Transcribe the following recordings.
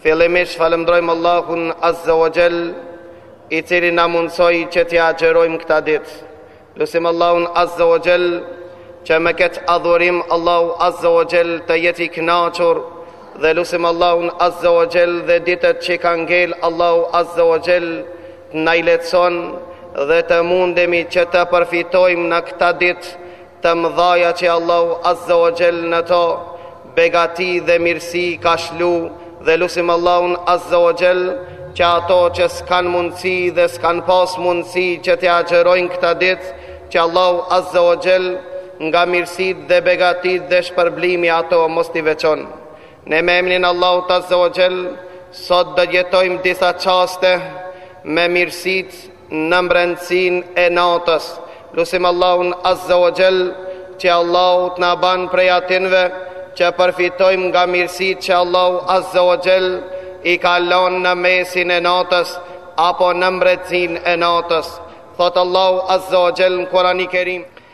Fillimisht falëmndrojmë Allahun Azza wa Jall, i cili na mundësoi që t'i agjerojmë këta ditë. Lusim Allahun Azza wa Jall që me këtë adhurim Allahu Azza wa Jall të jetë i kënaqur dhe lusim Allahun Azza wa Jall dhe ditët që kanë ngel Allahu Azza wa Jall të na i lehtëson dhe të mundemi që të përfitojmë në këta ditë të mëdhaja që Allahu Azza wa Jell në to begati dhe mirësi ka shlu dhe lusim Allahun Azza wa Jell që ato që s'kan mundësi dhe s'kan pas mundësi që t'i agjërojnë këta ditë, që Allahu Azza wa Jell nga mirësit dhe begatit dhe shpërblimi ato mos t'i veçon. Ne me emrin e Allahut Azza wa Jell, sot do jetojmë disa çaste me mirësit Në mbrendësinë e natës, lusim Allahun Azza wa Jall që Allahu të na ban prej atinve që përfitojmë nga mirësitë që Allahu Azza wa Jall i ka lënë në mesin e natës apo në mbrendësinë e natës. Thotë Allahu Azza wa Jall në Kur'an-i Kerim: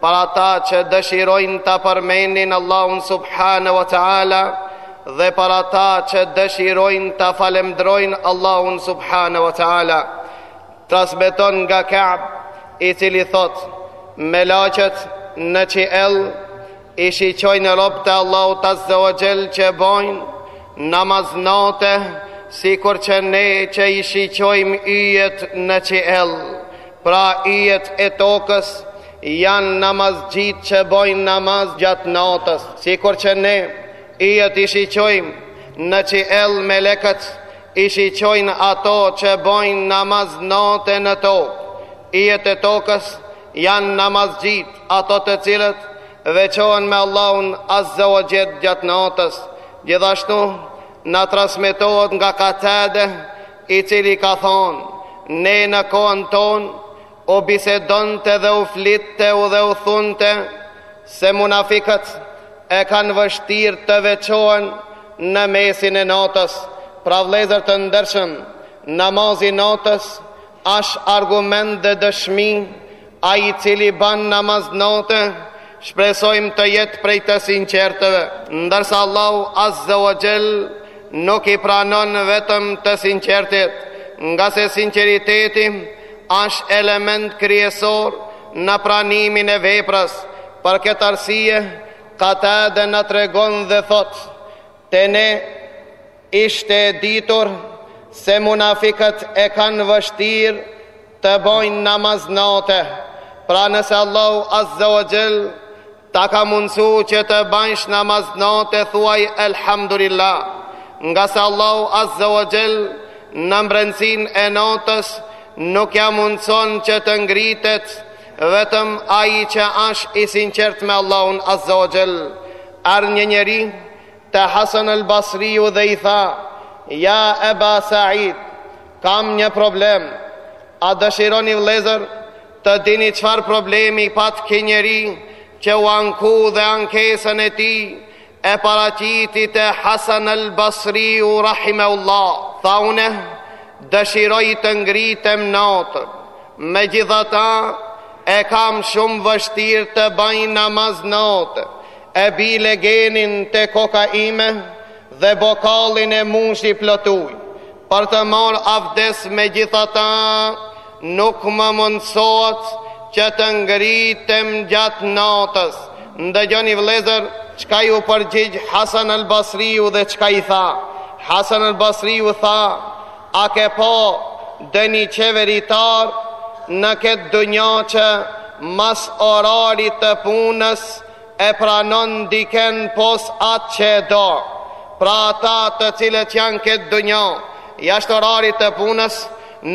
Për ata që dëshirojnë ta përmendin Allahun subhanahu wa taala dhe për ata që dëshirojnë ta falemdrojnë Allahun subhanahu wa taala. Transmeton nga Ka'b i cili thot: Melaqet në qiell i shiqojnë robët e Allahut azza wa jall që bojnë namaz nate sikur që ne që i shiqojmë yjet në qiell. Pra yjet e tokës janë namazxhitë që bojnë namaz gjatë natës, sikur që ne yjet i shiqojmë në qiell melekët i shiqojnë ato që bojnë namaz nate në tokë. Yjet e tokës janë namazxhitë ato të cilët veçohen me Allahun azza wa jall gjatë natës. Gjithashtu na transmetohet nga Katade i cili ka thonë, Ne në kohën tonë, u bisedonte dhe u flitte edhe u thunte, se munafikët e kanë vështirë të veçohen në mesin e natës, pra vëllezër të ndershëm, namazi i natës ashtë argument dhe dëshmi, Ai i cili ban namaz nate, shpresojmë të jetë prej të sinqertëve, ndërsa Allahu Azze wa Xhel nuk i pranon vetëm të sinqertit, ngase sinqeriteti ashtë element kryesor në pranimin e veprës. Për këtë arsye, Katade na tregon dhe thotë, Te ne Ishte e ditur se munafikët e kanë vështirë të bëjnë namaz nate, pra nëse Allahu azza wa jall ta ka mundësu që të bajsh namaz nate thuaj Elhamdulillah, nga se Allahu azza wa jall në mbrendësinë e natës nuk ja mundëson që të ngritet vetëm ai që është i sinqertë me Allahun azza wa jall. Erdh një njeri Te Hasan El Basriu dhe i tha, Ja Eba Said, kam një problem, a dëshironi vëllezër të dini çfarë problemi pat ky njeri që u anku dhe ankesën e tij e paraqiti te Hasan El Basriu rahimehullah. Tha une, dëshiroj të ngritem natën, megjithatë e kam shumë vështirë të bëj namaz nate, E bi legenin te koka ime dhe bokalin e mushi plot ujë për të marrë avdes megjithatë nuk më mundësohet që të ngritem gjatë natës ndëgjoni vëllezër çka ju përgjigj Hasan el Basriu dhe çka i tha Hasan el Basriu tha a ke pa ndonjë qeveritar në këtë dunja që mas orarit të punës e pranon dikën pos atë që e do, pra ata të cilët janë në këtë dunja, jashtë orarit të punës,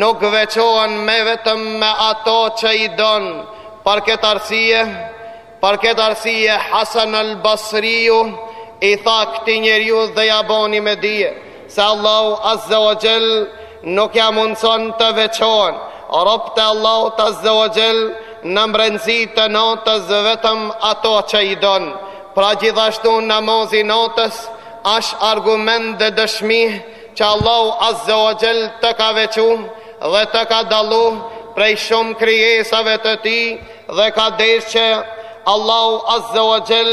nuk veçohen më vetëm me ata që i donë, për këtë arsye, për këtë arsye, Hasan el-Basriu, i tha këtij njeriu dhe ia bëni me dije, Se Allahu Azze ue Xhel nuk ja mundëson të veçohen robtë e Allahut Azze ue Xhel në mbrendësi të natës vetëm ata që i donë. Pra gjithashtu namazi natës është argument dhe dëshmi që Allahu Azze ue Xhel të ka veçu dhe të ka dallu prej shumë krijesave të tij dhe ka desh që Allahu Azze ue Xhel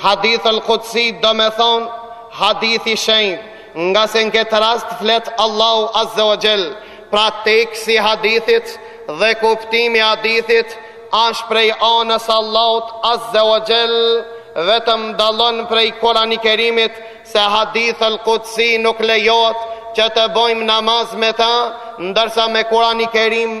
Hadith al Qudsi domethonë hadith i shenjtë, ngase në këtë rast flet Allahu Azza wa Jell, pra teksti i hadithit dhe kuptimi i hadithit është prej anës së Allahut Azza wa Jell, vetëm dallon prej Kur'ani Kerimit se hadith al Qudsi nuk lejohet që të bëjmë namaz me ta, ndërsa me Kur'ani Kerim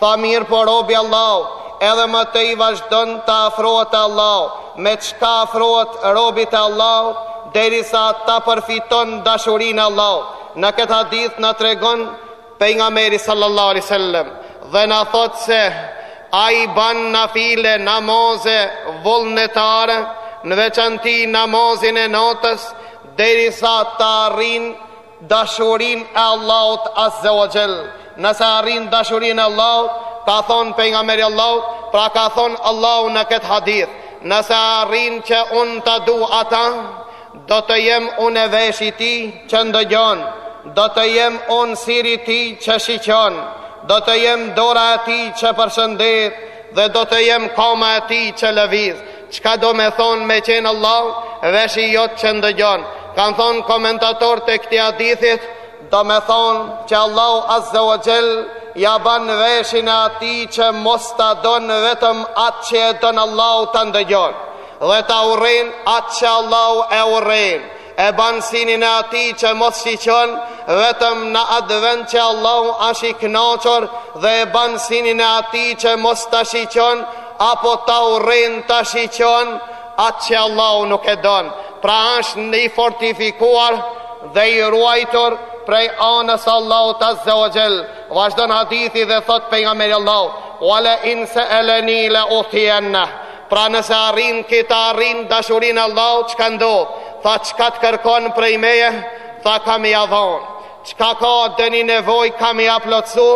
Tha mirëpo robi i Allahut edhe më tej vazhdon të afrohet te Allahu me çka afrohet robi te Allahu derisa ta përfiton dashurinë e Allahut në këtë hadith na tregon Pejgamberi sallallahu alejhi ue selem dhe na thotë se ai ban nafile namoze vullnetare në veçanti namozin e notës derisa ta arrin Dashurinë e Allahut azze wa xhel, nëse arrin dashurinë e Allahut, ka thonë pejgamberi Allahut, pra ka thonë Allahu në këtë hadith, nëse arrin që unë ta du ata, do të jem unë e veshi i tij që ndëgjon, do të jem unë syri i tij që shiqon, do të jem dora e tij që përshëndet, dhe do të jem kama e tij që lëviz. Çka domethonë me qenë Allahu veshi jot që ndëgjon? Kanë thonë komentatorët e këtij hadithit, domethonë që Allahu azze wa xhel, ia ban veshin e atij që mos ta don vetëm atë që e don Allahu ta ndëgjon, dhe ta urren atë që Allahu e urren, e banë synin e atij që mos shiqon vetëm në atë vend që Allahu ashtë i knaqur dhe e banë synin e atij që mos ta shiqon apo ta urren ta shiqon atë që Allahu nuk e don. Pra ashtë i fortifikuar dhe i ruajtur prej anës Allahut azze wa xhel. Vazhdon hadithi dhe thot pejgamberi Allahut, wa le in seeleni le uthjenne, Pra nëse arrin ti ta arrin dashurinë e Allahut, çka ndodh? Tha çka të kërkon prej meje? Tha kam me ia dhonë. Çka ka nevojë kam me ia plotsu?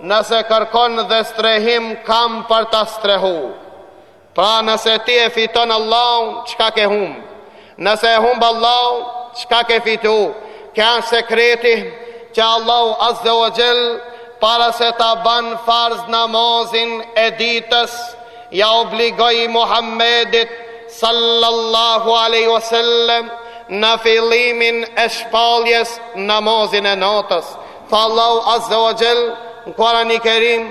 Nëse kërkon dhe strehim kam për ta strehu. Pra nëse ti e fiton Allahun, çka ke humb? Nëse e humb Allahun, çka ke fitu? Ky ë sekreti që Allahu azze wa xhel, para se ta ban farz namazin e ditës, ia obligoi Muhammedit sallallahu aleyhi we sellem, në fillimin e shpalljes namazin e natës. Tha Allahu azze wa xhel, në Kurani Kerim,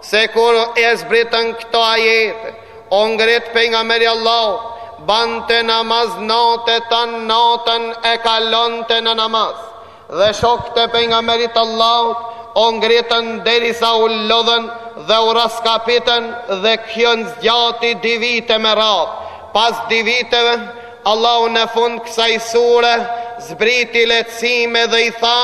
Se kur zbritën këto ajete, u ngrit pejgamberi Allahut, bante namaz nate, tanë natën e kalonte në namaz. Dhe shokët e pejgamberit Allahut u ngritën derisa u lodhën dhe u rraskapitën dhe kjo zgjati dy vite me radhë. Pas dy viteve, Allahu në fund të kësaj sure zbriti lehtësime dhe i tha,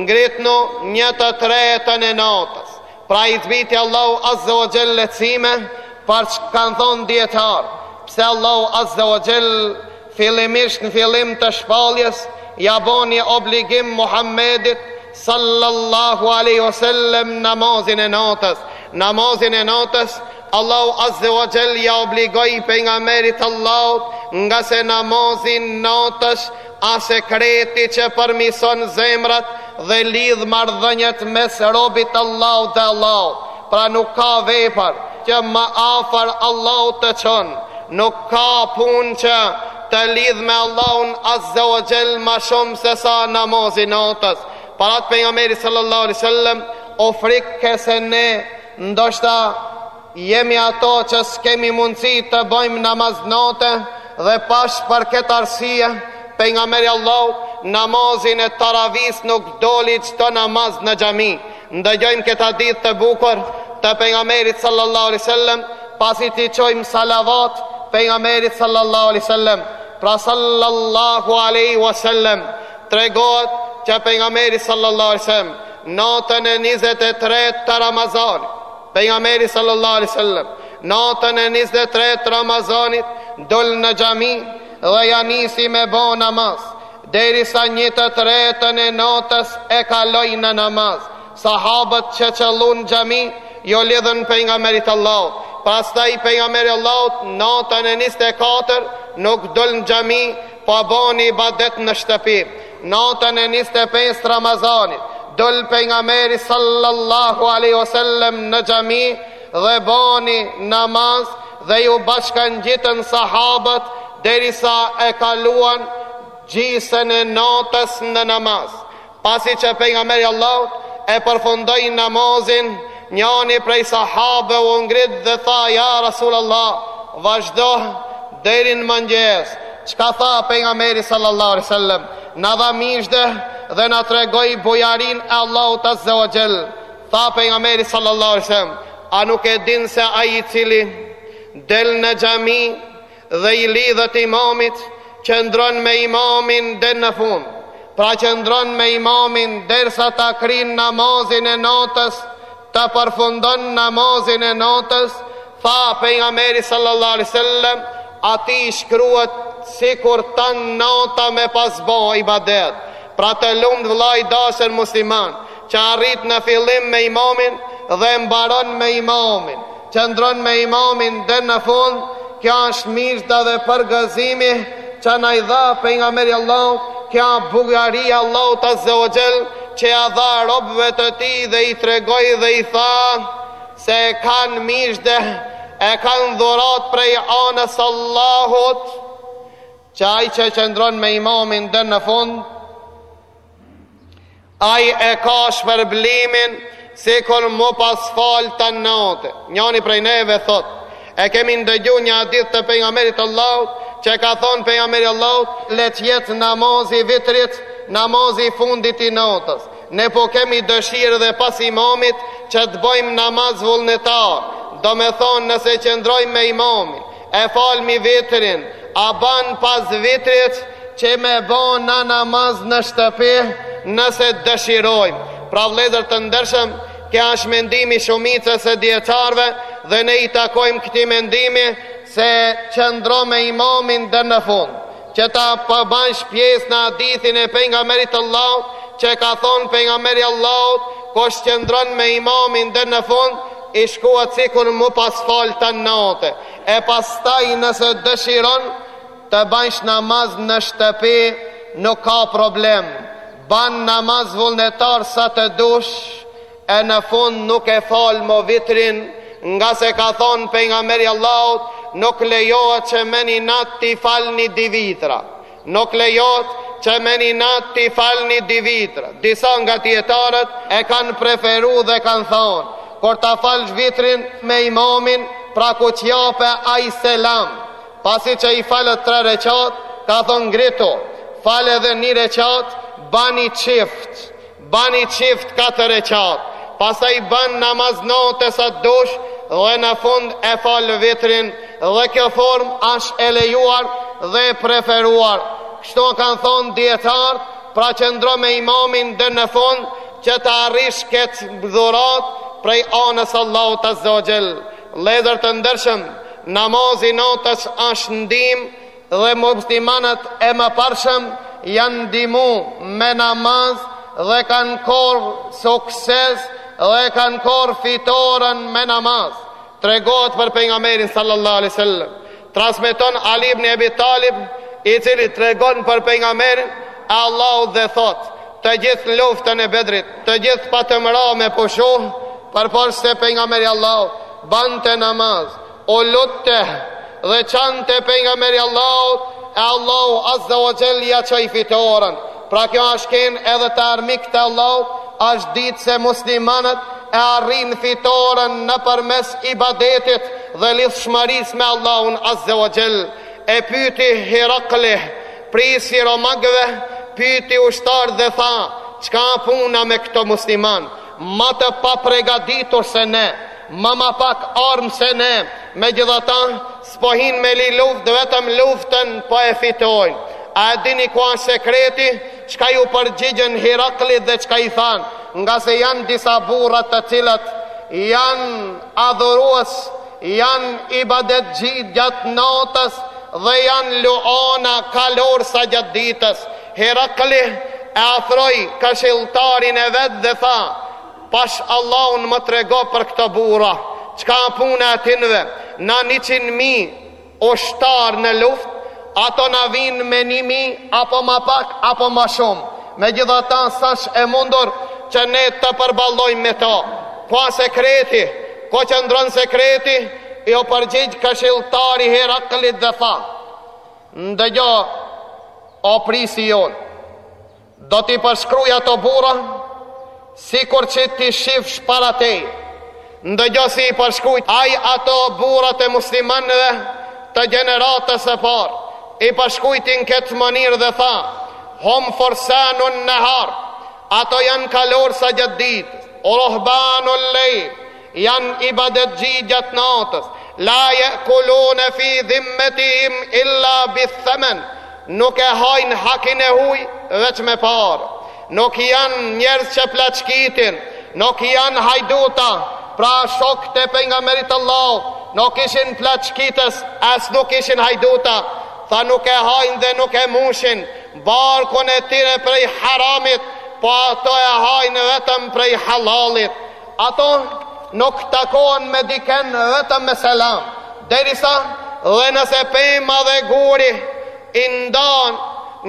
ngritnu një të tretën e natës. Pra i zbriti Allahu azze wa xhel lehtsime, por çka kanë thonë dijetarët, pse Allahu azze wa xhel fillimisht në fillim të shpalljes, ia boni obligim Muhammedit, sallallahu aleyhi we sellem, namazin e natës, namazin e natës, Allahu Azze wa Gjell ia obligoi pejgamberit t'Allahut ngase namazi i natës a sekreti që përmison zemrat dhe lidh marrëdhëniet mes robit Allahut dhe Allahut pra nuk ka vepër që ma afer Allahut të çon nuk ka punë që të lidh me Allahun Azze wa Gjell ma shumë sesa namazi i natës prapë pejgamberi sallallahu alaihi wasallam u frikësue se ne Ndoshta jemi ato që s'kemi mundësi të bëjmë namaz nate dhe bash për këtë arsye, pejgamberi i Allahut, namazin e taravisë nuk doli çdo namaz në xhami. Ndëgjojmë këtë hadith të bukur të pejgamberit sallallahu alaihi wasallam, pasi t'i çojmë salavat pejgamberit sallallahu alaihi wasallam. Pra sallallahu alaihi wasallam, tregohet që pejgamberi sallallahu alaihi wasallam, Natën e 23 të Ramazanit, pejgamberi sallallahu alaihi wasallam, natën e 23 të Ramazanit dol në xhami dhe ia nisi me bo namaz, derisa një të tretën e natës e kaloi në namaz. Sahabët që qëllun n'xhami, ju lidhën pejgamberit Allahut. Pastaj pejgamberi i Allahut natën e 24 nuk dol në xhami po boni ibadet në shtëpi. Natën e 25 të Ramazanit, dol pejgamberi sallallahu alaihi wasallam në xhami dhe boni namaz dhe ju bashkangjitën sahabët derisa e kaluan gjysën e natës në namaz. Pasi që Pejgamberi i Allahut e përfundoi namazin, njoni prej sahabëve u ngrit dhe tha: "Ja Rasulullah, vazhdo deri në mëngjes." Çka tha Pejgamberi sallallahu alaihi wasallam? Na dha myzhde dhe na tregoi bujarinë e Allahut azza wa jall. Tha Pejgamberi sallallahu alaihi wasallam: A nuk e din se ai i cili del në xhami dhe i lidhet imamit qëndron me imamin der në fund, pra qëndron me imamin derisa ta kryn namazin e natës, ta përfundon namazin e natës, tha pejgamberi sallallahu alaihi wasallam, atij i shkruhet sikur tan natën me pas bo ibadet, pra të lumtë vlla i dashun musliman, që arrit në fillim me imamin dhe mbaron me imamin, Qëndron me imamin der në fund kjo është myzhdja dhe përgëzimi që na i dha pejgamberi i Allahut kjo është bujari e Allahut azze ue xhel që ia dha robëve të tij dhe i tregoi dhe i tha se e kanë myzhde e kanë dhuratë prej anës Allahut që ai që qëndron me imamin der në fund Ai e ka shpërblimin sikur m'u pas fal tan natën. Njani prej neve thotë, e kemi ndëgju një hadith të pejgamberit t'Allahut, që ka thonë pejgamberi i Allahut, le të jetë namazi i vitrit, namazi i fundit i natës. Ne po kemi dëshirë dhe pas imamit që të bëjmë namaz vullnetar, domethonë nëse qëndrojmë me imamin, e falmi vitrin, a ban pas vitrit që me bo na namaz në shtëpi nëse dëshirojmë. Pra vllezër të ndershëm, ky është mendimi i shumicës së dijetarve dhe ne i takojmë këtij mendimi se qëndro me imamin deri në fund. Që të bajsh pjesë në hadithin e pejgamberit të Allahut, që ka thënë pejgamberi i Allahut, kush qëndron me imamin deri në fund, i shkruhet sikur m'u pas fal tan natën. E pastaj nëse dëshiron të bajsh namaz në shtëpi, nuk ka problem. Ban namaz vullnetar sa të dush, E në fund nuk e fal mo vitrin, ngase ka thonë pejgamberi i Allahut, nuk lejohet që me një natë t'i falni dy vitra. Nuk lejohet që me një natë t'i falni dy vitra. Disa nga dijetarët e kanë preferu dhe kanë thonë, kur ta falësh vitrin me imamin, pra kur t'jape ai selam. Pasi që i falet tre reqat, ka thonë ngritu, fal edhe një reqat, bani çift. Bani çift katër rekat, pastaj ban namaz nate sa të dush dhe në fund e fal vitrin dhe kjo formë është e lejuar dhe e preferuar. Kështu kanë thonë dijetarët, pra qëndro me imamin deri në fund që ta arrish këtë dhuratë prej anës Allahut azze ue xhel. Vllezër të ndershëm, namazi i natës është ndihmë Dhe muslimanët e mëparshëm janë ndihmu me namaz dhe kanë korr sukses dhe kanë korr fitoren me namaz. Tregohet për pejgamberin sallallahu alaihi wasallam. Transmeton Ali ibn Abi Talib, i cili tregon për pejgamberin e Allahut dhe thotë: Të gjithë në luftën e Bedrit, të gjithë patëm ra me pushu, përpos se pejgamberi i Allahut bante namaz. U lutte dhe qante pejgamberi i Allahut e Allahu azza wa jall ia çoi fitoren. Pra kjo është ken edhe të armik të Allahut, është ditë se muslimanët e arrijnë fitoren nëpërmes ibadetit dhe lidhshmërisë me Allahun azza wa jall. E pyti Hirakli, prijsi i romakëve, pyti ushtarët dhe tha, çka puna me këto muslimanë? Ma të papregaditur se ne, me ma pak armë se ne, megjithatë, s'po hin me li luftë, vetëm luftën po e fitojnë. A e dini ku a sekreti? Çka ju përgjigjen Hiraklit dhe çka i thanë? Ngase janë disa burra të cilët janë adhurues, janë ibadetçi gjatë natës dhe janë luana kalorësa gjatë ditës. Hirakli e afroi këshilltarin e vet dhe tha: "Pash Allahun më trego për këto burra, çka puna e atinve, na 100.000 ushtar në luftë, ato na vijnë me 1.000 apo ma pak apo ma shumë. Megjithatë, s'asht e mundur që ne të përballojmë me to. Ku a sekreti? Ku qëndron sekreti?" Iu përgjigj këshilltari Hiraklit dhe tha: Ndëgjo, o prijsi jonë, do t'i përshkruj ato burra, sikur që t'i shifsh para teje. Ndëgjo si i përshkrujti aj ato burat e muslimanëve të gjeneratës së parë, i përshkrujti n'këtë mënyrë dhe tha, hum fursanun nehar, ato janë kalorësa gjatë ditës, ue ruhbanul lejl, Janë ibadetçi gjatë natës. La je'kulune fi dhimmetihim illa bith-themen. Nuk e hajnë hakin e huj veç me pare. Nuk janë njerëz që plaçkisin, nuk janë hajduta, pra shokët e Pejgamberit Allah, nuk ishin plaçkitës, as nuk ishin hajduta, tha nuk e hajnë dhe nuk e mushin, barkun e tyre prej haramit, po ato e hajnë vetëm prej halalit. Ato nuk takohen me diken vetëm me selam, derisa dhe nëse pema dhe guri i ndan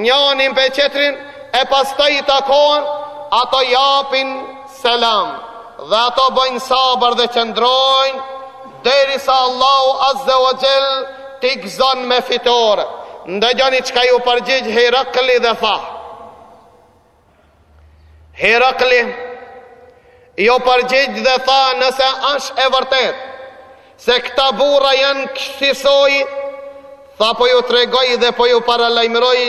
njanin pe tjetrin e pastaj takohen, ato japin selam dhe ato bëjnë sabër dhe qëndrojnë, derisa Allahu Azze ue Xhel t'i gëzon me fitore. Ndëgjoni çka ju përgjigj Hirakli dhe tha, Hirakli ju përgjigj dhe tha nëse asht e vërtet se këta burra janë kësisoj, tha po ju tregoj dhe po ju paralajmëroj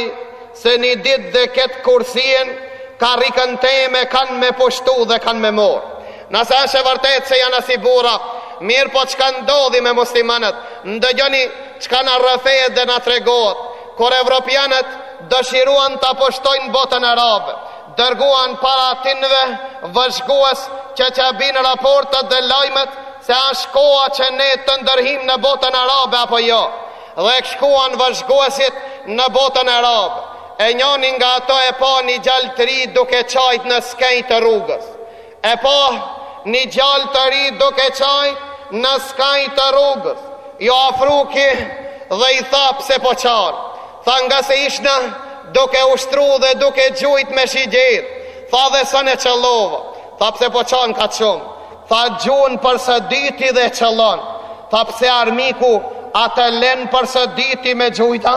se një ditë dhe këtë kursien karrigën teme kanë me pushtu dhe kanë me marrë. Nëse asht e vërtet se janë asi burra, mirëpo çka ndodhi me muslimanët, ndëgjoni çka na rrëfehet dhe na tregohet, kur evropianët Dëshiruan ta pushtojnë botën arabe, dërguan para atinëve vëzhgues që t'ja binë raportet dhe lajmet se asht koha që ne të ndërhim në botën arabe apo jo, dhe kur shkuan vëzhguesit në botën arabe, e njani nga ato e pa një djalë të ri duke qajt në skej të rrugës. E pa ni djalë të ri duke qajt në skaj të rrugës, ju afru ky dhe i tha pse po qar. Tha ngase ishna duke ushtru dhe duke gjujt me shigjetë. Tha dhe sun e qëllova. Tha pse po qan kaq shumë. Tha gjuj për së dyti dhe e qëllon. Tha pse armiku a të len për së dyti me gjujt a?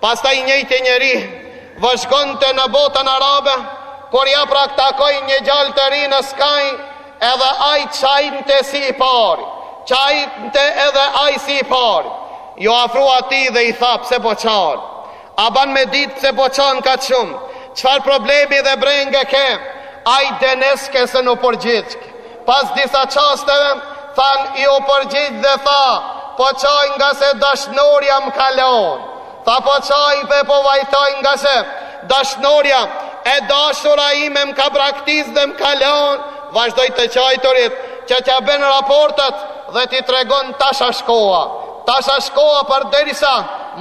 Pastaj i njëjti njeri vëzhgonte në botën arabe, kur ja prap takoi një djalë të ri në skaj, edhe ai qajnte si i pari, qajnte edhe ai si i pari. Ju afru atij dhe i tha pse po qan, a ban me ditë pse po qan kaq shumë, çfarë problemi dhe brengë ke, ai dëneske s'u përgjigjke. Pas disa çasteve, thanë ju përgjigj dhe tha, po qaj ngase dashnorja më ka lon. Tha po qaj dhe po vajtoj ngase dashnorja e dashura ime më ka braktis dhe më ka lon. Vazhdoi të qajturit që t'ia bën raportet dhe t'i tregon tash a koha. Tash a koha përderisa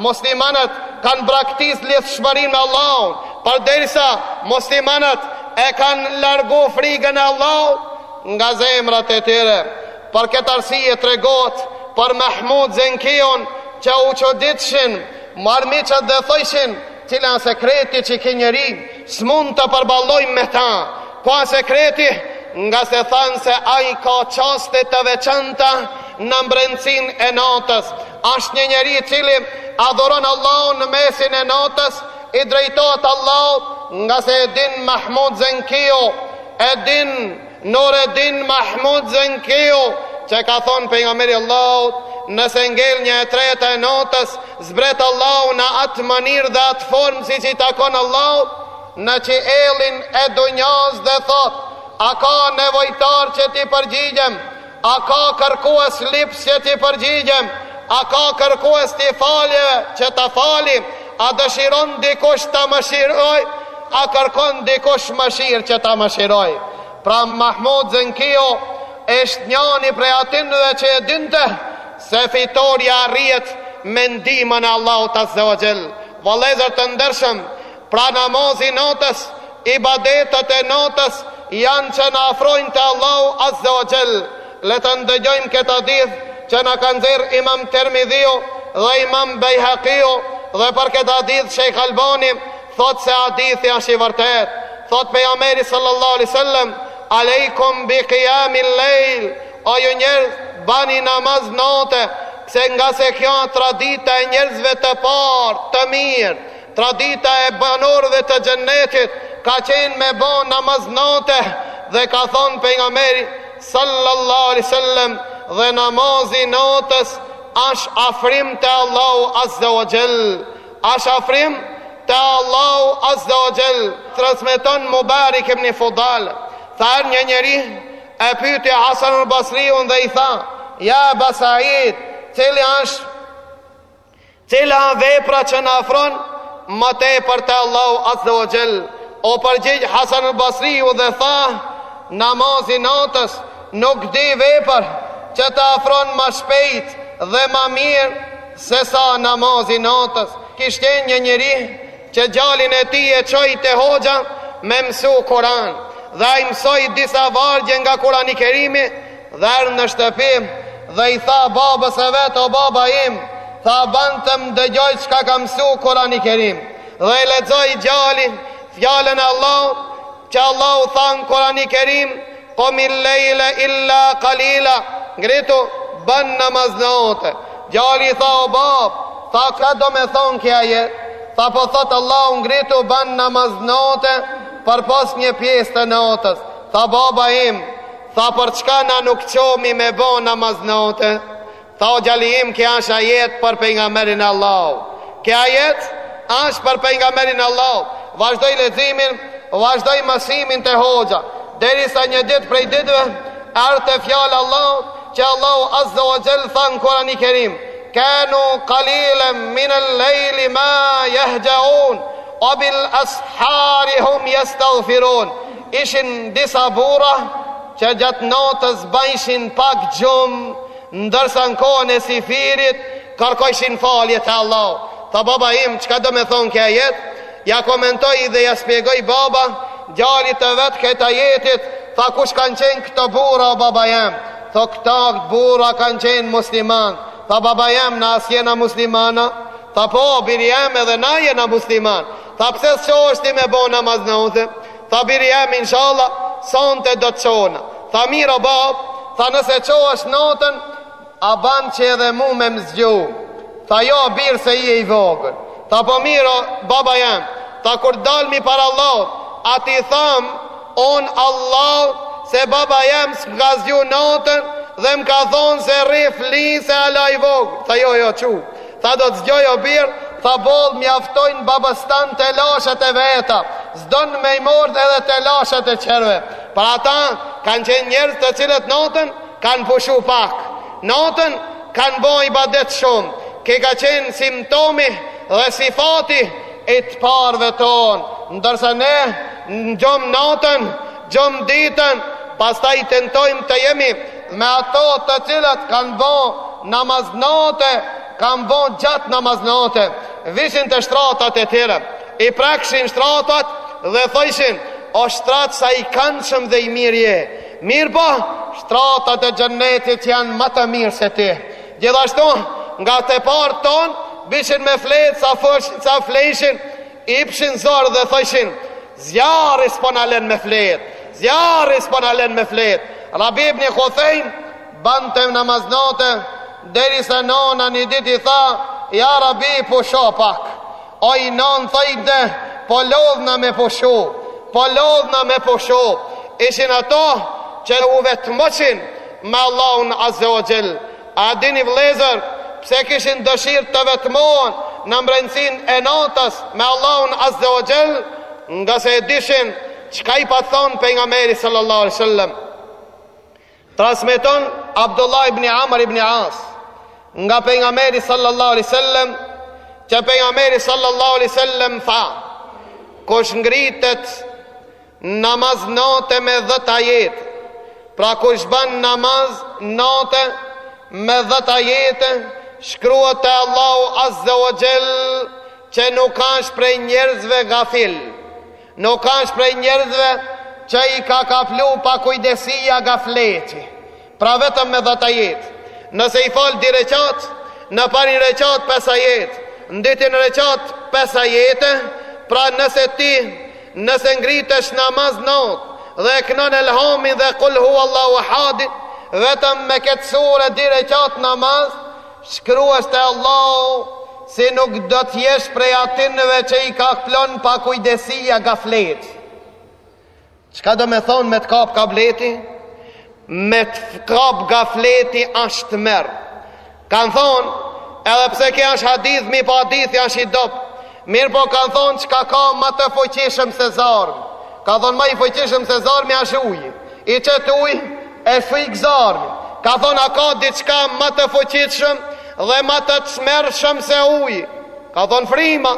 muslimanët kanë braktis lidhshmërinë me Allahun. Përderisa muslimanët e kanë largu frigën e Allahut nga zemrat e tyre. Për këtë arsye tregohet për Mahmud Zenkiun që u çuditshin armiqët dhe thoshin, Cili a sekreti që ky njeri s'mund ta përballojmë me ta? Ku është sekreti? Ngase thanë se ai ka çaste të veçanta në mbrendësin e natës. Është një njeri cili adhuron Allahun në mesin e natës, I drejtohet Allahut ngase e din Mahmud Zenkiu e din Nuredin Mahmud Zenkiu që ka thonë pejgamberi Allahut nëse ngel një e treta e natës zbret Allahu në atë mënyrë dhe atë formë siç i takon Allahut në qiellin e dunjas dhe thotë a ka nevojtar që t'i përgjigjem A ka kërkues lypës që t'i përgjigjem? A ka kërkues të faljeve që ta fali? A dëshiron dikush ta mëshiroj? A kërkon dikush mëshirë që ta mëshiroj? Pra Mahmud Zenkiu është njani prej atinve që e dinte se fitorja arrihet me ndihmën e Allahut Azze ue Xhel. Vëllezër të ndershëm, Pra namazi natës, ibadetet e natës janë që na afrojnë te Allahu Azze ue Xhel. Le të ndëgjojmë këtë hadith që na ka nxjerrë Imam Tirmidhiu dhe Imam Bejhakiu dhe për këtë hadith Sheikh Albani thotë se hadithi është i vërtetë. Thotë pejgamberi sallallahu alaihi wasallam, "Aleikum bi qiyamil layl", o ju njerëz, bani namaz natë, pse ngase kjo a tradita e njerëzve të parë, të mirë. Tradita e banorëve të Xhennetit ka qenë me bo namaz nate dhe ka thonë pejgamberi sallallahu alaihi wasallam dhe namazi natës ash afrim te Allahu azza wa jall. Ash afrim te Allahu azza wa jall. Transmeton Mubarak ibn Fudal, tha er një njeri e pyeti Hasan al-Basriun dhe i tha: "Ja Eba Said, cili është Cila vepra që na afron ma tepër te Allahu Azza wa Jall? O përgjigj Hasan al-Basriu dhe tha, namazi natës nuk di vepër që të afron ma shpejt dhe ma mirë se sa namazi natës. Kish qenë një njeri që djalin e tij e çoi te hoxha me mësu Kur'an dhe ai mësoi disa vargje nga Kur'ani Kerimi Dhe erdh në shtëpi dhe i tha babës e vet o baba im, tha ban të më dëgjojsh çka kam msu Kurani Kerim. Dhe i lexoi djali, fjalën e Allahut, që Allahu tha në Kurani Kerim, kumil-lejle illa kalila, ngritu, ban namaz nate. Djali i tha o babë, tha çka do me thonë ky ajet, tha po thotë Allahu ngritu, ban namaz nate, përpos një pjesë të natës. Tha baba im, Tha për çka na nuk çohmi me bo namaz nate Tha o djali im ky ash ajet për pejgamberin e Allahut Ky ajet ash për pejgamberin e Allahut Vazhdoi leximin, vazhdoi msimin te hoxha Derisa një dit prej ditve Erdh te fjala e Allahut Që Allahu azza wa jall tha në Kurani Kerim Kanu kalilen minel-lejli ma jehxheun Ue bil es'hari hum jes të Ishin disa burra që gjatë natës bajshin pak gjumë, ndërsa në kohën e syfyrit kërkojshin falje te Allahu. Tha baba im, çka do me thonë ky ajet? Ja komentoi dhe ja spjegoi baba, djalit të vet këtë ajetin, tha kush kanë qenë këta burra o baba jem? Tha këta burra kanë qenë musliman, tha baba jem na a s'jena muslimana, Tha po, o bir jem, edhe na jena musliman. Tha pse s'çohesh ti me bo namaz nate? Tha bir jem, inshallah, sonte do të çona. Tha mirë o bab, tha nëse çohesh natën, a ban që edhe mu me më zgju. Tha jo, o bir, se je i vogël. Tha po mirë, o baba jem, tha kur dalmi para Allah, a t'i tham, un Allahut, se baba jem s'më ka zgju natën, dhe më ka thonë se rri fli se ala i vogël, tha jo, jo, çu, Tha do të zgjoj o bir, tha boll mjaftojnë babës tënd telashet e veta, s'don me i marrë edhe telashet e tjerve. Pra ata kanë qenë njerëz të cilët natën kanë pushu pak, natën kanë bo ibadet shumë, ky ka qenë simptomi dhe sifati i të parve tonë, ndërsa ne në gjumë natën, Gjumë ditën, pastaj tentojmë të jemi me ato të cilët kanë bo namaz nate, kanë bo gjatë namaz nate, vishin te shtratat e tyre, i prekshin shtratat dhe thojshin, o shtrat sa i kanshëm dhe i mirë je, mirëpo, shtratat e xhenetit janë ma të mirë se ti. Gjithashtu, nga të partë tonë, bishin me fletë sa, sa fleshin, ipshin zor dhe thojshin, Zjarri s'po na lën me flet, zjarri s'po na lën me flet. Rabi ibn Khuthejm bante namaz nate, derisa nana një ditë i tha, ja Rabi pusho pak. Oj nanë thojke, po lodhna me pushu, po lodhna me pushu. Ishin ato që u vetmojshin me Allahun Azze ue Xhel, A dini vëllezër pse kishin dëshirë të vetmohen në mbrendësinë e natës me Allahun Azze ue Xhel? Ngase e dishin çka i pat thonë Pejgamberi sallallahu alejhi ue selem. Transmeton Abdullah ibn Amr ibn As nga Pejgamberi sallallahu alejhi ue selem që Pejgamberi sallallahu alejhi ue selem tha kush ngritet Namaz nate me dhet ajete Pra kush ban namaz nate me dhet ajete Shkruhet te Allahu Azze ue Xhel Që nuk ashtë prej njerëzve gafil Nuk ashtë prej njerëzve që i ka kaplu pakujdesia gafleti Pra vetëm me dhjetë ajet. Nëse i fal dy rekat, në parin rekat pesë ajet, në dytin rekat pesë ajete, pra nëse ti, nëse ngritesh namaz nate dhe e kënon Elhamin dhe Kul huwallahu ahadin, vetëm me këtë sure dy rekat namaz, shkruhesh te Allahu se nuk do të jesh prej atyneve që i kaplon pakujdesia gafleti. Çka do me thonë me të kap gafleti? Me të kap gafleti ashtë tmerr. Kanë thonë, edhe pse ky është hadith, mirëpo hadithi ashtë i dobët. Mirëpo kanë thonë, çka ka ma të fuqishëm se zarmi? Ka thonë, ma i fuqishëm se zarmi ashtë uji. I qet ujë, e shuk zarmin. Ka thonë, a ka diçka ma të fuqishëm dhe ma të tmerrshëm se uji? Ka thonë, fryma.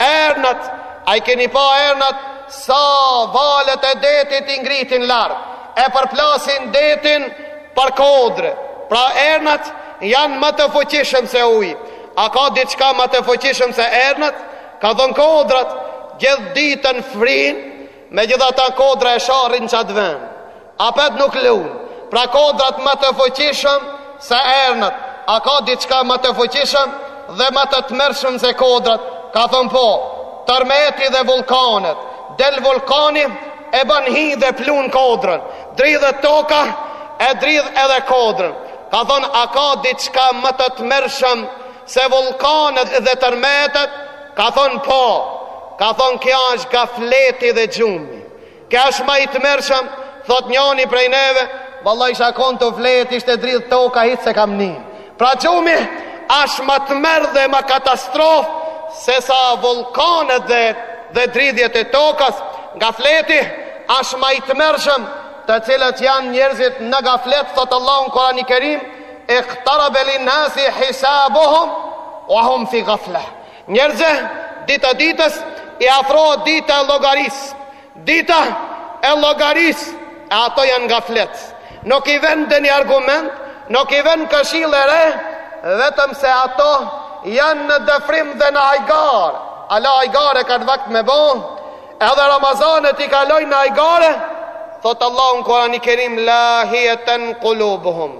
Ernat, a i keni pa ernat, sa valët e detit i ngritin lart, e përplasin detin për kodrë. Pra ernat janë më të fuqishëm se ujë. A ka diçka më të fuqishëm se ernat? Ka thonë kodrat, gjithë ditën frinë, Megjithatë kodra e sharrin qat vend, apet nuk lun, pra kodrat më të fuqishëm se ernat, a ka diçka më të fuqishëm dhe më të tmerrshëm se kodrat, ka thonë po, tërmeti dhe vullkanet, del vullkani e ban hi dhe pluhun kodrën, dridhet toka e dridh edhe kodrën, ka thonë a ka diçka më të tmerrshëm se vullkanet dhe tërmetet, Ka thonë po, ka thonë kjo ashtë gafleti dhe gjumi. Kjo ashtë ma i tmerrshëm, thot njoni prej neve, valla isha konë tu fletë, ishte dridhë toka, hiç s'e kam ni. Pra gjumi ashtë ma tmerr dhe ma katastrofë, sesa vullkanet dhe, dhe dridhjet e tokës, gafleti ashtë ma i tmerrshëm, të cilët janë njerëzit në gaflet, thot Allahu në Kur'ani Kerim, Iqtaraba linnasi hisabuhum wa hum fi ghafla. Njerëzve dita ditës i afrohet dita e llogarisë. Dita e llogarisë e ato janë në gaflet. Nuk i vjen ndonjë argument, nuk i vjen këshillë e re, vetëm se ato janë në dëfrim dhe në hajgare. Ala hajgare kanë vakt me bo, Edhe Ramazanet i kalojnë në hajgare, thotë Allahu në Kur'ani Kerim lahiyatan qulubuhum.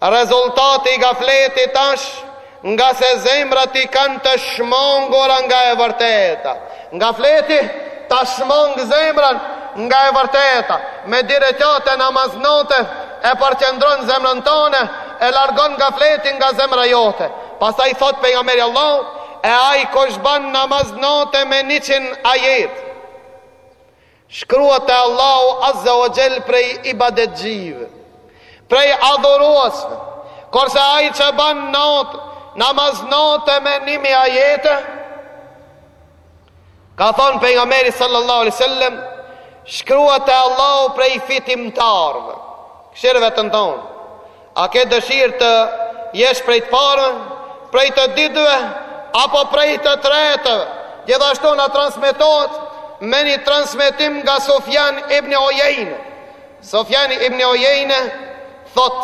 Rezultati i gafletit ashtë ngase zemrat i kanë të shmongura nga e vërteta. Gafleti ta shmong zemrën nga e vërteta, me direktote namaznate e përqendron zemrën tone, e largon gafletin nga zemra jote. Pastaj thot pejgamberi i Allahut E ai kush ban namaz note me njëqind ajete, shkruhet te Allahu azze ve xhel prej ibadetxhijve, prej adhuruesve, kurse ai që ban not, namaz note me njëmijë ajete, Ka thonë pejgamberi sallallahu alaihi wasallam, shkruhet te Allahu prej fitimtarëve. Kshir veten tone. A ke dëshirë të jesh prej të parëve, prej të dytëve apo prej të tretëve? Gjithashtu na transmetohet me një transmetim nga Sufjan ibn Uyeyne. Sufjan ibn Uyeyne thot,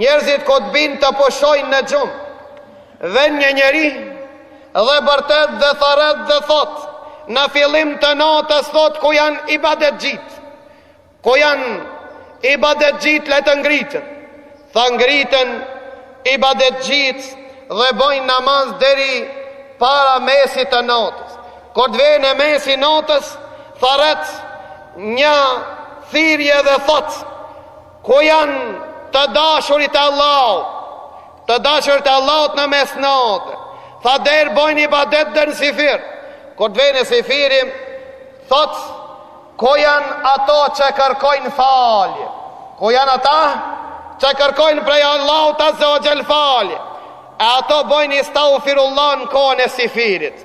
njerëzit kur të binë të pushojnë në gjumë, vjen një njeri Dhe bërtet dhe thërret dhe thot, në fillim të natës thot ku janë ibadetxhitë, ku janë ibadetxhitë le të ngriten, tha ngriten ibadetxhitë dhe bojnë namaz deri para mesit të natës, kur të vjen e mesi i natës, thërret një thirrje dhe thot, Ku janë të dashurit e Allahut? Të dashurit e Allahut në mesnatë. Tha der bojnë ibadet dhe në sifir. Kur të vjen sifiri, thot, ku janë ato që kërkojnë falje? Ku janë ata që kërkojnë prej Allahut Azze ue Xhel falje? E ato bojnë estagfirullah në kohën e sifirit.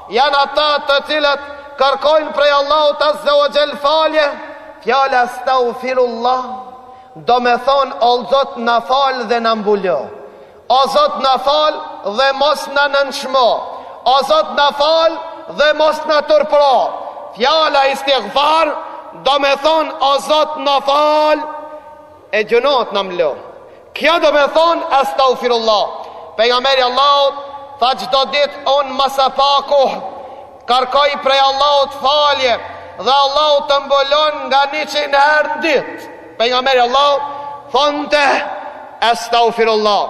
Janë ata të cilët kërkojnë prej Allahut Azze ue Xhel falje, fjala Estagfirullah, domethonë o Zot na fal dhe na mbulo, o Zot na fal dhe mos na nënçmo, o Zot na fal dhe mos na turpro, fjala istigfar, domethonë o Zot na fal, e gjynat na mlo, Kjo domethonë Estagfirullah. Pejgamberi i Allahut tha çdo ditë unë më së paku karkoj prej Allahut falje dhe Allahu të mbulon nga 100 herë në ditë. Pejgamberi i Allahut thonte Estagfirullah.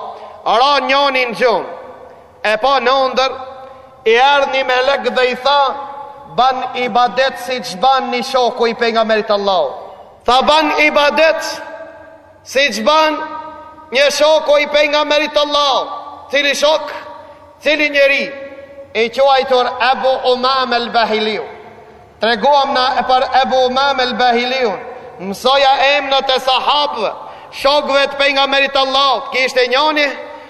Ra njëri në gjumë e pa në ëndërr i erdh një melek dhe i tha ban ibadet siç ban një shoku i pejgamberit të Allahut. Tha ban ibadet Siç ban një shoku i Pejgamberit të Allahut, cili shok, cili njeri, i quajtur Ebu Umame el-Bahiliu. Treguam na për Ebu Umame el-Bahiliun, mësoja emnat e sahabëve, shokëve të Pejgamberit të Allahut, kishte njëri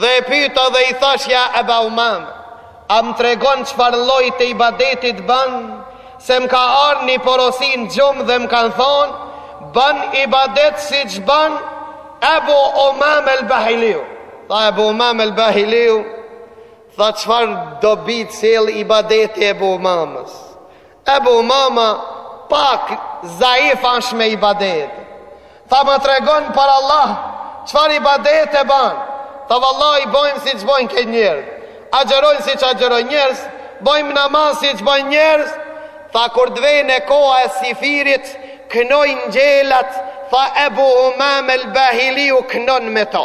Dhe e pyeta dhe i thash, Ja Eba Umame, a më tregon çfarë lloji të ibadetit ban, se më ka ardhur një porosi në gjumë dhe më kanë thonë, Ban ibadet siç ban Ebu Umame el-Bahiliu. Tha Ebu Umame el-Bahiliu, tha çfarë dobi të sjell ibadeti i Ebu Umamës? Ebu Umama pak zaif është me ibadet. Tha më tregon për Allah çfarë ibadete ban. Tha vallahi bojmë siç bojnë këta njerëz. Agjërojmë siç agjërojnë njerëz. Bojmë namaz siç bojnë njerëz. Tha kur të vjen e koha e sifirit, kënojnë gjelat, tha Ebu Umam el-Bahiliu kënon me to.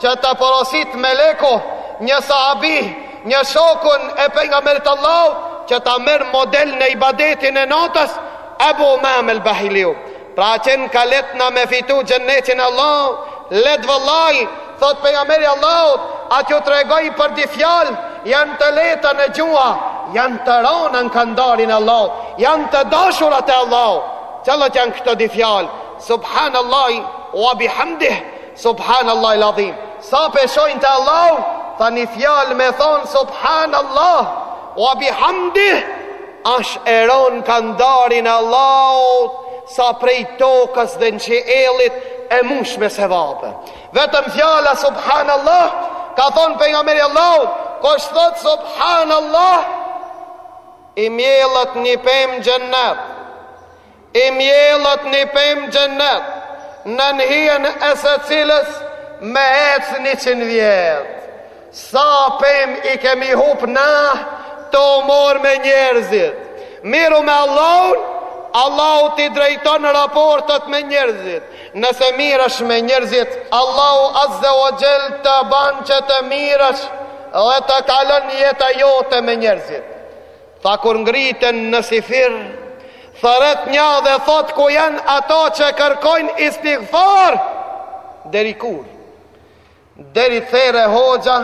Që të porosit meleku një sahabi, një shokun e pejgamberit Allahut që ta merr model në ibadetin e natës, Abu Umam al-Bahiliu. Pra qenka let na me fitu xhennetin e Allahut, let vëllai, thot pejgamberi Allahut, a t'ju tregoj për di fjalë, janë të leta në gjuha, janë të rona në kandarin e Allahut, janë të dashura te Allahu. Cilat janë këto di fjalë, subhanallahu wa bihamdihi Subhanallah il adhim Sa peshojnë te Allahu Tha një fjalë me thonë Subhanallah wa bihamdih Ash e ron n'kandarin e Allahut Sa prej tokës dhe në qiellit E mush me sevape Vetëm fjala Subhanallah Ka thonë pejgamberi Allahut Kush thot Subhanallah I mjellët një pemë n'xhennet I mjellët ni pemë n'xhennet, nën hijen e së cilës me ecë njëqind vjet. Sa pemë i kemi hup na tu u morë me njerëzit. Miru me Allahun, Allahu t'i drejton raportet me njerëzit. Nëse mirësh me njerëzit, Allahu azze ue xhel ta ban që të mirësh dhe të kalon jeta jote me njerëzit. Tha kur ngriten në sifir, thërret nja dhe thot ku janë ato që kërkojnë istighfar. Deri kur? Deri thërret hoxha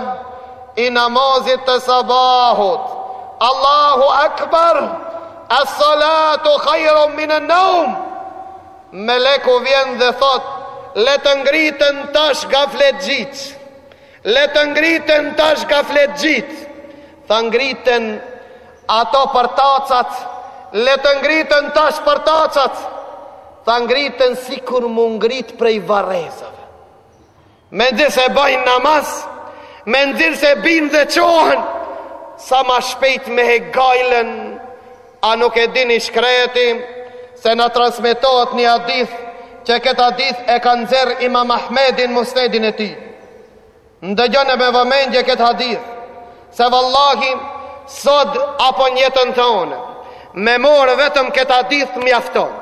i namazit të sabahut. Allahu Akbar, as-salatu khairu min an-nawm. Meleku vjen dhe thot, le të ngriten tash gafletxhit. Le të ngriten tash gafletxhit, tha ngriten ato përtacat, le të ngriten tash përtacat, tha ngriten sikur m'u ngrit prej varrezave. Memzi se bajnë namaz, memzi se binë dhe çohen, sa ma shpejt me hek gajlen, A nuk e dini shkreti se na transmetohet një hadith që këtë hadith e ka nxjerr Imam Ahmedi në Musnedin e tij. Ndëgjone me vëmendje këtë hadith, se vallahi sot apo në jetën tonë me mor vetëm këtë hadith mjafton.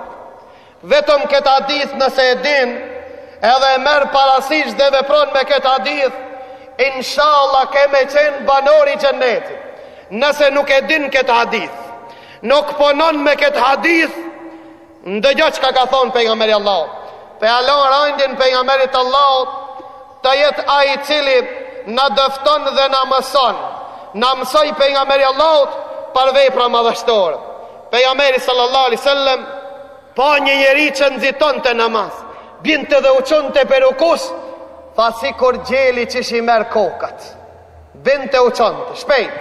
Vetëm këtë hadith nëse e din, edhe e merr parasysh dhe vepron me këtë hadith, inshallah ke me qenë banor i xhennetit. Nëse nuk e din këtë hadith, nuk punon me këtë hadith, ndëgjo çka ka thonë pejgamberi Allahut. P'ja lon rendin pejgamberit t'Allahut Të jetë Ai i Cili na dëfton dhe na mëson. Na mësoi Pejgamberi i Allahut për vepra madhështore. Pejgamberi sallallahu alaihi wasallam pa një njeri që nxitonte namaz, binte dhe u çonte prej rukus, tha sikur gjeli qysh i merr kokat. Binte u çonte shpejt.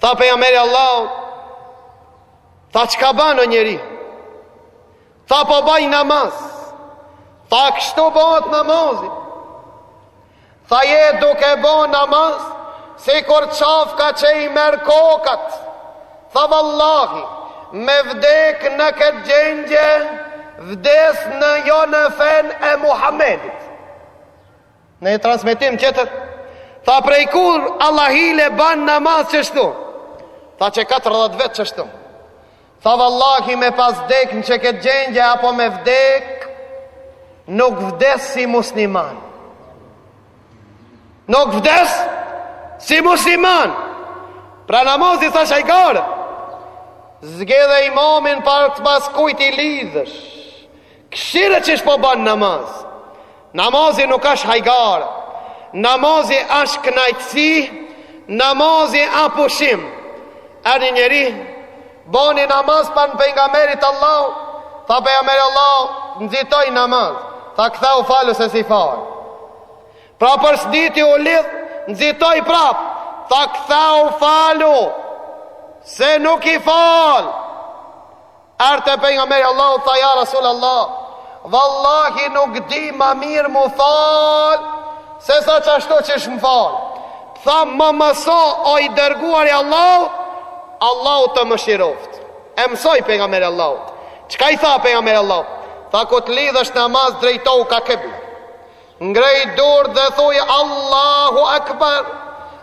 Tha Pejgamberi Allahut, tha çka ban o njeri? Tha po baj namaz. Tha kështu bëhet namazi. Tha je duke bo namaz, sikur çafka që i merr kokat. Tha vallahi, me vdek në këtë gjendje, vdes në jo në fenë e Muhammedit. Në një transmetim tjetër, tha prej kur Allahile ban namaz qështu. Tha qe 40 vjet qështu. Tha vallahi me pas vdek në qëkëtë gjendje apo me vdek Nuk vdes si musliman Nuk vdes si musliman Pra namazi s'asht hajgare Zgjedhe imamin par të pas kujt të lidhesh Kshyre qysh po ban namaz Namazi nuk është hajgare Namazi është kënaqësi Namazi a pushim Erdh një njeri boni namaz pranë pejgamberit Allahut Tha pejgamberi Allahut Nxitoi namaz Tha kthehu falu se s'je falë Prapë së dyti u lidh Nxitoi prap Tha kthehu falu Se nuk je falë Erdh te pejgamberi Allahut tha ja Rasul Allah, vallahi nuk di ma mirë m'u fal, sesa qashtu qysh m'u fal. Tha më mëso o i dërguar i Allahut, Allahu të mëshiroftë. E mësoi pejgamberi Allahut. Çka i tha pejgamberi Allahut? Tha kur të lidhesh namaz drejtohu kah kibla. Ngrej durt dhe thuj Allahu Akbar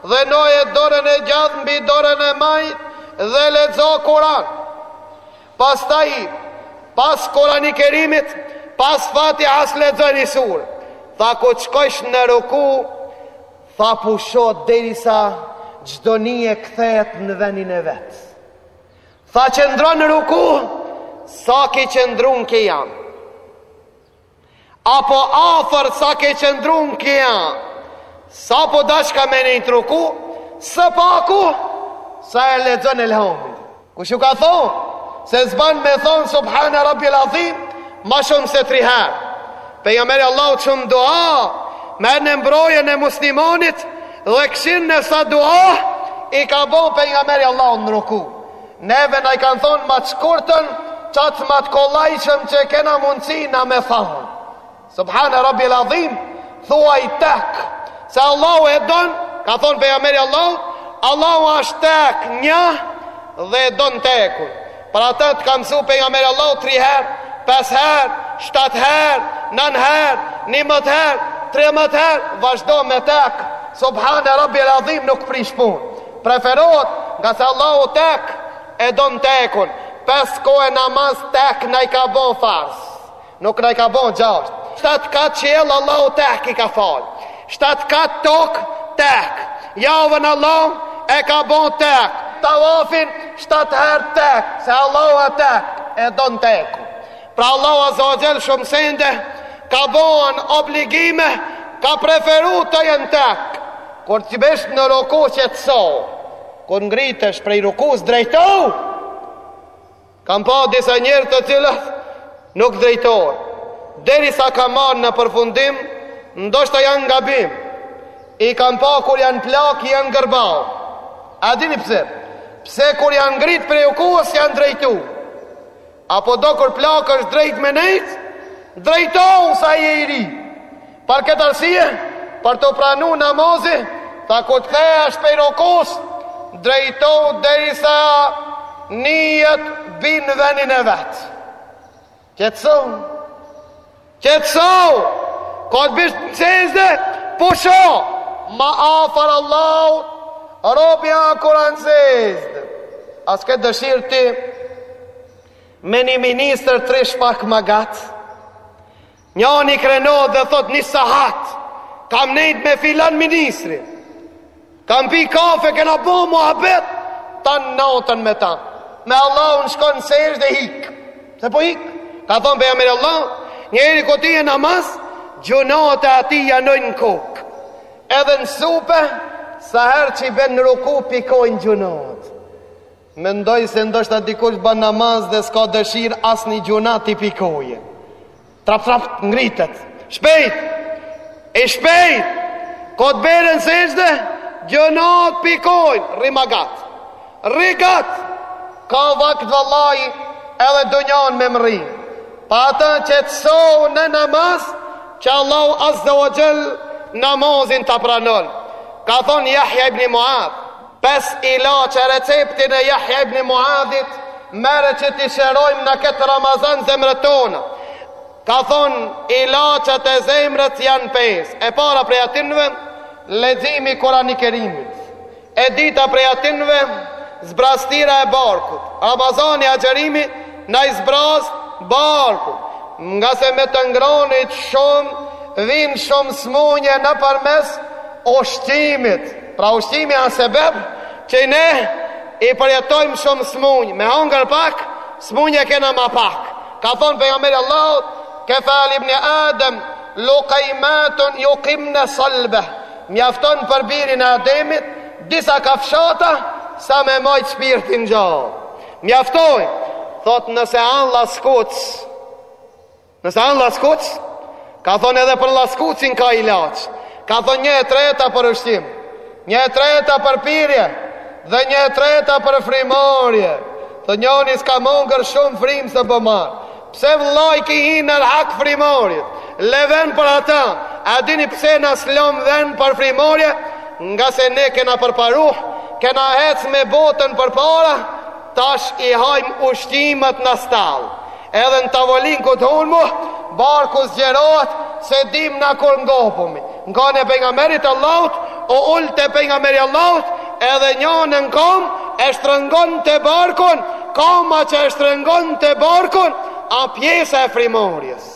dhe vnoje dorën e djathtë mbi dorën e majtë dhe lexo Kur'an. Pastaj pas Kur'ani Kerimit, pas Fatihas lexo një surë. Tha kur të shkojsh në ruku, tha pusho derisa çdo nyje kthehet në vendin e vet. Tha qëndro në ruku, sa ke qëndru n'kijam. Apo afër sa ke qëndru në kijam, sa po dashka me nejt n'ruku, së paku, sa e lexon elhamin. Kush ju ka thonë, se s'ban me thonë, subhane rabbijel adhim, ma shumë se tri herë. Pejgamberi Allahut shumë dua, merrne Mburojën e muslimanit, dhe kshyrne sa dua, i ka bo pejgamberi Allahut në ruku. Neve na i kanë thonë ma t'shkurtën qatë ma të kollajshmen që e kena mundësi na me thanë. Subhane Rabbijel Adhim, thuaje tek, se Allahu e don, ka thonë Pejgamberi i Allahut, Allahu asht tek një dhe e don tekun. Për atë të ka msu Pejgamberi i Allahut tri herë, pes herë, shtatë herë, nën herë, njimet herë, tremet herë, vazhdo me tek, Subhane Rabbijel Adhim nuk prish punë. Preferohet ngase Allahu tek e don tekun, pesë kohe namaz tek na i ka bo farz, nuk na i ka bo gjashtë, shtatë kat qiell Allahu tek i ka fal, shtatë kat tok tek, javën Allahu e ka bo tek, tawafin shtatë herë tek, se Allahu tek e don tekun. Pra Allahu Azza wa Jall shumë sende ka bënë obligime, ka preferu të jenë tek. Kur të bish në ruku qetësohu, kur ngritesh prej rukus drejtohu, kam pa disa njerëz të cilët nuk drejtohen. Derisa kam ardh në përfundim, ndoshta jam në gabim, i kam pa kur janë plak, janë gërbu. A dini pse? Pse kur janë ngrit prej rukus s'janë drejtu? A po do kur plakesh drejt me nejt? Drejtohu sa je i ri. Për këtë arsie, për t'u pranu namazi, tha kur të kthehesh prej rukus, drejtohu derisa nyjet bin n'venin e vetë. Qetësohu, Qetësohu! Ka të bish n'sexhde, pusho! Ma afër Allahut, robi a kur a n'sexhde! A s'ke dëshirë ti me një minister t'rrish pak ma gatë? Njani krenohet dhe thot një sahat, kam nejt me filan ministrin. Kam pi kafe, kena bo muhabet Tanë natën me ta Me Allahun shkon sexhde hik Se po hik Ka thonë Pejgamberi i Allahut Njeri kur t'hije n'namaz Gjunahet e tij janë në kok Edhe në supe Sa herë që bjen në ruku Pikojnë gjunahet Mendoj se ndoshta dikush ban namaz dhe s'ka dëshirë asnjë gjunah t'i pikojë. Trap trap ngritet. Shpejt! E shpejt! Ka të bëhen sexhde, gjunahet pikojnë, rri ma gat. Rri gat! Ka vakt vallai edhe dunjan me mrri. Për atë qetësohu në namaz, që Allahu Azza wa Jall namazin ta pranon. Ka thon Yahya ibn Mu'adh, Pesë ilaçe receptin e Jahja ibn Muadhit, merre që t'i shërojmë në këtë Ramazan zemrët tona. Ka thonë, ilaçet e zemrës janë pesë. E para prej atinve, leximi i Kur'ani Kerimit. E dita prej atinve, zbraztira e barkut. Ramazani agjërimi na i zbraz barkun. Ngase me të ngronit shumë, vinë shumë smunje nëpërmes ushqimit. Pra ushqimi a sebeb që ne i përjetojmë shumë smunje. Me hongër pak, smunje kena ma pak. Ka thonë Pejgamberi i Allahut, kefa li ibni Adem, lukajmatun jukimne salbe. Mjafton për birin e Ademit, disa kafshata, sa me majtë shpirtin gjallë. Mjaftojnë, thotë nëse an llaskuc, Nëse an llaskuc, ka thonë edhe për llaskucin ka ilaç. Ka thonë një e treta për ushqim, një e treta për pirje dhe një e treta për frymorrje. Tho njoni se kam hongër shumë frymë s'po marr. Pse vëlla i ki hi në hak frymorrjes? Le ven për ata. A dini pse na s'lomë vend për frymorrje? Ngase ne kena përparu, kena ec me botën përpara, Tash i hajmë ushqimet n'astall, edhe në tavolinë kur të hulmu, barku zgjerohet, s'e dimë na kur ngopumi. Në kohën e Pejgamberit Allahut, u ulte Pejgamberi i Allahut, edhe njonën komë, e shtrëngonte barkun, koma që e shtrëngonte barkun, a pjesa e frymorrjes.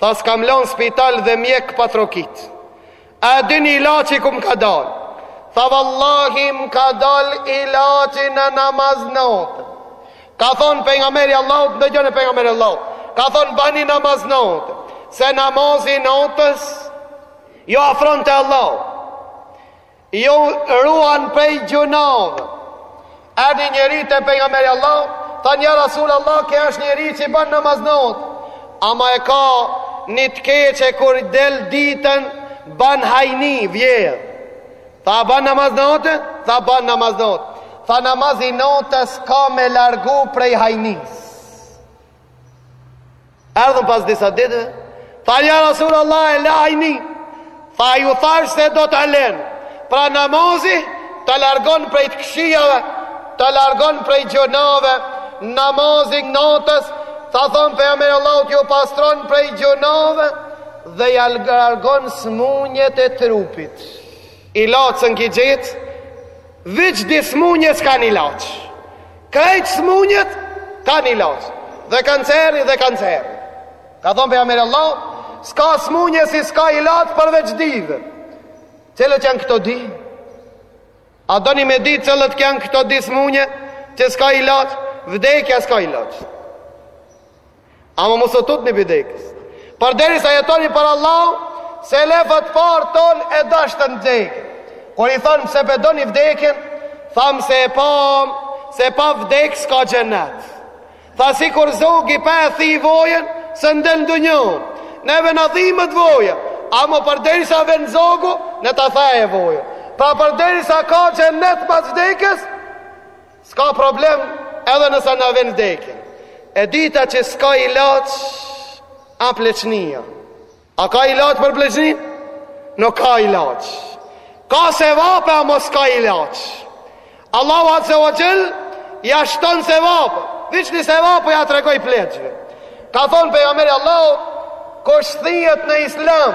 Tha s'kam lanë spital dhe mjek pa trokit. A e dini ilaçi ku më ka dalë? Tha vallahi më ka dalë ilaçi në namaz note. Ka thonë Pejgamberi i Allahut, ndëgjone Pejgamberin e Allahut. Ka thonë bani namaz note. Se namazi i notës, ju afron te Allahu. Ju ruan prej gjunave. Erdhi njeri te Pejgamberi i Allahut, thanë ja Rasul Allah, ke është njeri qi ban namaz note. Ama e ka një të keqe kur del ditën, ban hajni, vjedh. Tha ban namaz note, tha ban namaz note. Tha namazi i notës ka me largu prej hajnisë. Erdhën pas disa ditëve, thanë ja Rasul Allah e la hajninë, tha ju thashë se do ta len, pra namazi të largon prej të këqijave, të largon prej gjunave, namazi i natës, ka thonë Pejgamberi i Allahut ju pastron prej gjunave, dhe ja largon smunjet e trupit. Ilaçin e ki gjithë, veç dy smunje s'kanë ilaç. Krejt smunjet kanë ilaç. Dhe kanceri dhe kanceri. Ka thonë pejgamberi Allahut, s'ka smunje si s'ka ilaç përveç dyve. Cilat janë këto dy? A doni me di cilat janë këto dy smunje që s'ka ilaç? Vdekja s'ka ilaç. Ama mos ju tutni vdekjes. Përderisa jetoni për Allah, selefët parët tonë e dashtën vdekjen. Kur i thonë pse pe doni vdekjen, thamë se e pa, se pa vdekë s'ka xhenet. Tha sikur zogi pa e thy vojën, s'un del n'dunja. Neve na dhimet voja, ama përderisa vjen zogu, le ta theje vojën. Pra përderisa ka xhenet pas vdekjes, S'ka problem edhe nëse na vjen vdekja. E dyta që s'ka ilaç a pleçnia. A ka ilaç për pleçni? Nuk ka ilaç. Ka sevape ama s'ka ilaç. Allahu Azze ve Xhel ja shton sevapet. Veç një sevap ja tregoj pleçve. Ka thonë pejgamberi Allahut, kush thijet në islam,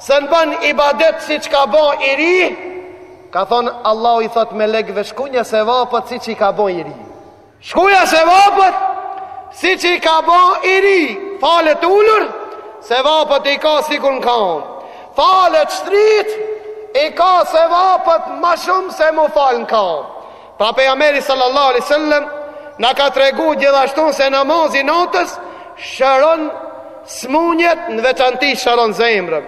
S'un bën ibadet siç ka bo i ri, ka thonë Allahu i thot melekëve shkrunja sevapet siç i ka bo i ri. Shkrunja sevapet siç i ka bo i ri, falet ulur sevapet i ka sikur në kam. Falet shtrit i ka sevapet ma shumë se m'u fal në kam. Pra pejgamberi sallallahu alaihi wasallam na ka tregu gjithashtu se namazi natës shëron smunjet në veçanti shëron zemrën.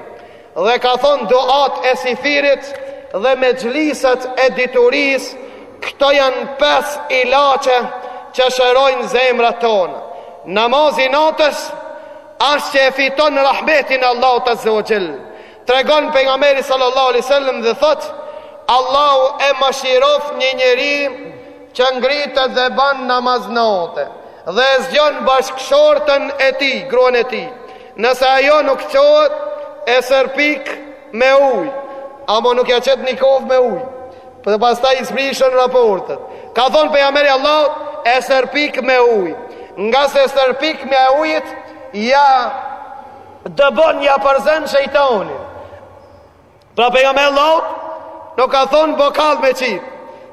Dhe ka thon duatë e syfyrit dhe mexhlisat e dituris, këto janë pes ilaçe që shërojnë zemrat tona. Namazi natës ashtë që e fiton rahmetin e Allahut azze ve xhel. Tregon pejgamberi sallallahu alaihi wasallam dhe thot Allahu e mëshiroft një njeri që ngritet dhe bën namaz nate dhe e zgjon bashkëshortën e tij, gruan e tij. Nëse ajo nuk çohet e sërpik me ujë, ama nuk ja çet një kovë me ujë. Pastaj i prishen raportet. Ka thonë pejgamberi Allahut, e sërpik me ujë. Ngase sërpik me ujët, ja Dëbon, ja përzen shejtanin. Pra pejgamberi Allahut, nuk ka thonë bokall me qit.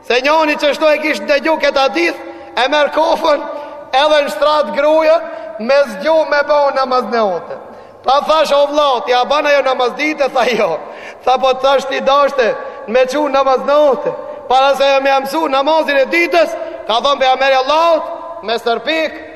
Se njoni qashtu e kishte nëgju këtë hadith, e merr kofën edhe në shtrat gruja, me zgju me bo namaz nate. Po thash o vlla, a ban ajo namaz dite, tha jo. Tha po thash ti dashte, me çu n'namaz nate. Para se me ja mësu namazin e ditës, ka thonë pejgamberi Allahut, me sërpikë,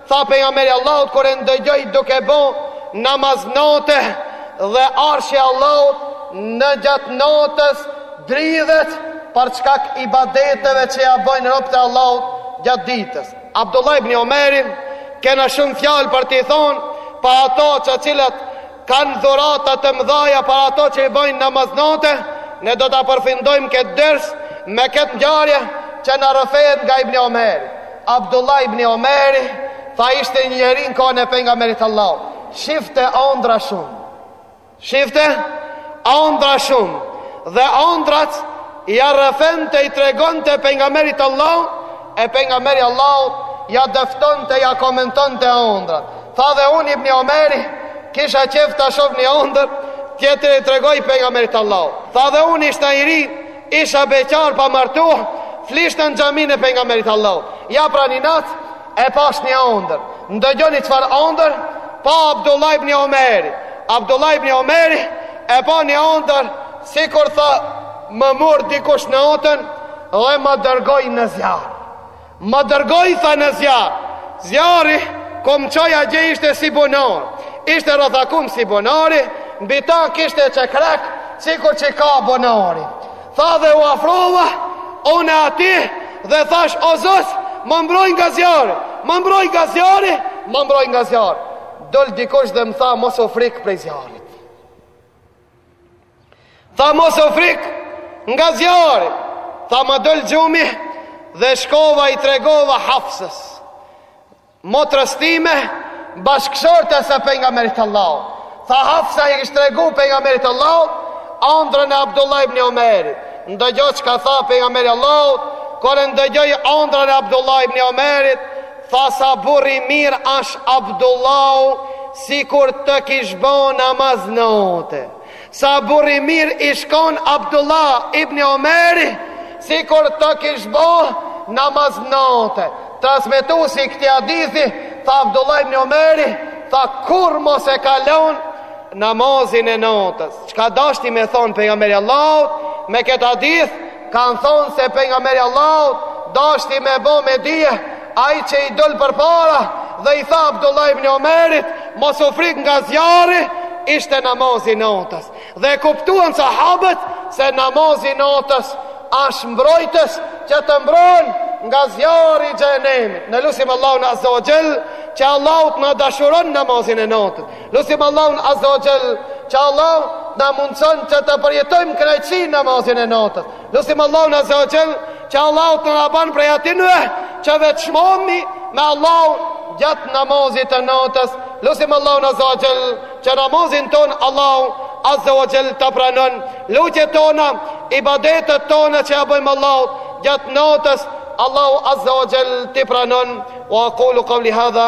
Tha pejgamberi i Allahut kur e ndëgjoi duke bo namaz nate dhe arshi i Allahut gjatë natës dridhet për çkak ibadeteve që ja bëjnë robët e Allahut gjatë ditës. Abdullah ibn Omeri kena shumë fjalë për t'i thonë për ata të cilët Kanë dhurata të mëdhaja për ata që bëjnë namaz nate, ne do ta përfundojmë këtë ders me këtë ngjarje që na rrëfehet nga Ibn Omeri. Abdullah ibn Omeri tha ishte një njeri në kohën e pejgamberit të Allahut. Shifte andrra shumë. Shifte andrra shumë dhe andrrat ja rrëfente i tregonte pejgamberit të Allahut e pejgamberi i Allahut ja dëftonte ja komentonte ëndrrat. Tha dhe unë Ibn Omeri kisha qef ta shof një ëndërr, tjetër i tregoj pejgamberit të Allahut. Tha dhe unë ishna i ri, isha beqar pa martu, flishte në xhaminë e pejgamberit të Allahut. Ja pra një natë e pashë një ëndërr. Ndëgjoni çfarë ëndërr pa Abdullah ibn Omeri. Abdullah ibn Omeri e pa një ëndërr sikur tha Më mur dikush natën dhe më dërgoi në zjarr. Më dërgoi tha në zjarr. Zjarri ku m'çoi atje ishte si bunar. Ishte rrethakum si bunari, mbi ta kishte çekrek, sikur që ka bunari. Tha dhe u afrova, unë aty dhe thashë o Zot, më mbroj nga zjarri, më mbroj nga zjarri, më mbroj nga zjarri. Dol dikush dhe më tha mos u frik prej zjarrit. Tha mos u frik nga zjarri, tha më dol gjumi dhe shkova i tregova Hafsës. Motrës time, bashkëshortes së pejgamberit të Allahut. Tha Hafsa i kish tregu pejgamberit të Allahut andrrën e Abdullah ibn Omerit. Ndëgjo çka tha pejgamberi i Allahut, kur e ndëgjoi andrrën e Abdullah ibn Omerit, tha sa burri i mirë asht Abdullahu, sikur të kish bo namaz nate. Sa burri i mirë ish kon Abdullah ibn Omeri sikur të kish bo namaz nate Transmetusi i këtij hadithi Tha Abdullah ibn Omeri Tha kurrë më s'e ka lon namazin e natës Çka dashti me thonë pejgamberi i Allahut Me këtë hadith Kanë thonë se pejgamberi i Allahut, dashti me bo me dije, ai që i dol përpara, dhe i tha Abdullah ibn Omerit, mos u frik nga zjarri, ishte namazi i natës. Dhe e kuptuan sahabët se namazi i natës është mbrojtës që të mbron nga zjarri i xhehenemit. Ne lusim Allahun azze ue xhel, që Allahu të na dashuron namazin e natës. Lusim Allahun Azza wa Jall, që Allahu të na mundson që të përjetojmë kënaqësinë e namazit të natës. Lusim Allahun Azza wa Jall, që Allah të na bën prej atyre që vetmohemi me Allahun gjatë namazit të natës. Lusim Allahun Azza wa Jall, që namazin ton Allahu Azza wa Jall ta pranon. Lutjet tona, ibadetet tona që ja bëjmë Allahut gjatë natës, Allahu Azza wa Jall t'i pranon. Wa aqulu qawli hadha